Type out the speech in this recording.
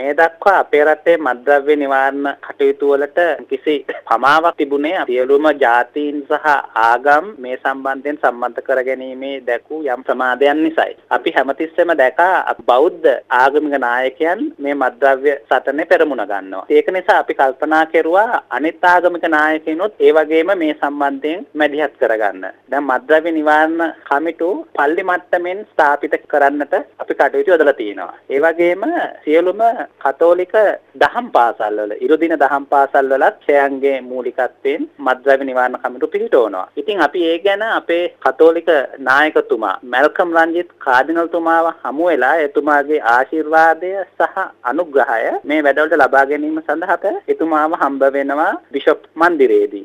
මේ දක්වා අපේ රටේ මත්ද්‍රව්‍ය නිවාරණ කටයුතු වලට කිසි පමාවක් තිබුණේ සියලුම ජාතීන් සහ ආගම් මේ සම්බන්ධයෙන් සම්මත කර ගැනීමේ දැකූ යම් ප්‍රමාදයන් නිසායි. අපි හැමතිස්සෙම දැකා බෞද්ධ ආගමික නායකයන් මේ මත්ද්‍රව්‍ය සටනේ පෙරමුණ ගන්නවා. ඒක නිසා අපි කල්පනා කෙරුවා අනිත් ආගමික නායකයිනොත් ඒ වගේම මේ සම්බන්ධයෙන් මැදිහත් කරගන්න. දැන් මත්ද්‍රව්‍ය නිවාරණ කමිටු පල්ලි මට්ටමින් ස්ථාපිත කරන්නට අපි කටයුතු යොදලා තියෙනවා. ඒ වගේම සියලුම කතෝලික දහම් පාසල්වල ඉරුදින දහම් පාසල්වලත් ක්ෂයන්ගේ මූලිකත්වයෙන් මත්ද්‍රව්‍ය නිවාරණ කමිටු පිහිටවනවා. ඉතින් අපි ඒ ගැන අපේ කතෝලික නායකතුමා මැල්කම් රංජිත් කාඩිනල්තුමාව හමු වෙලා එතුමාගේ ආශිර්වාදය සහ අනුග්‍රහය මේ වැඩවලට ලබා ගැනීම සඳහා එතුමාව හම්බ වෙනවා බිෂොප් මන්දිරයේදී.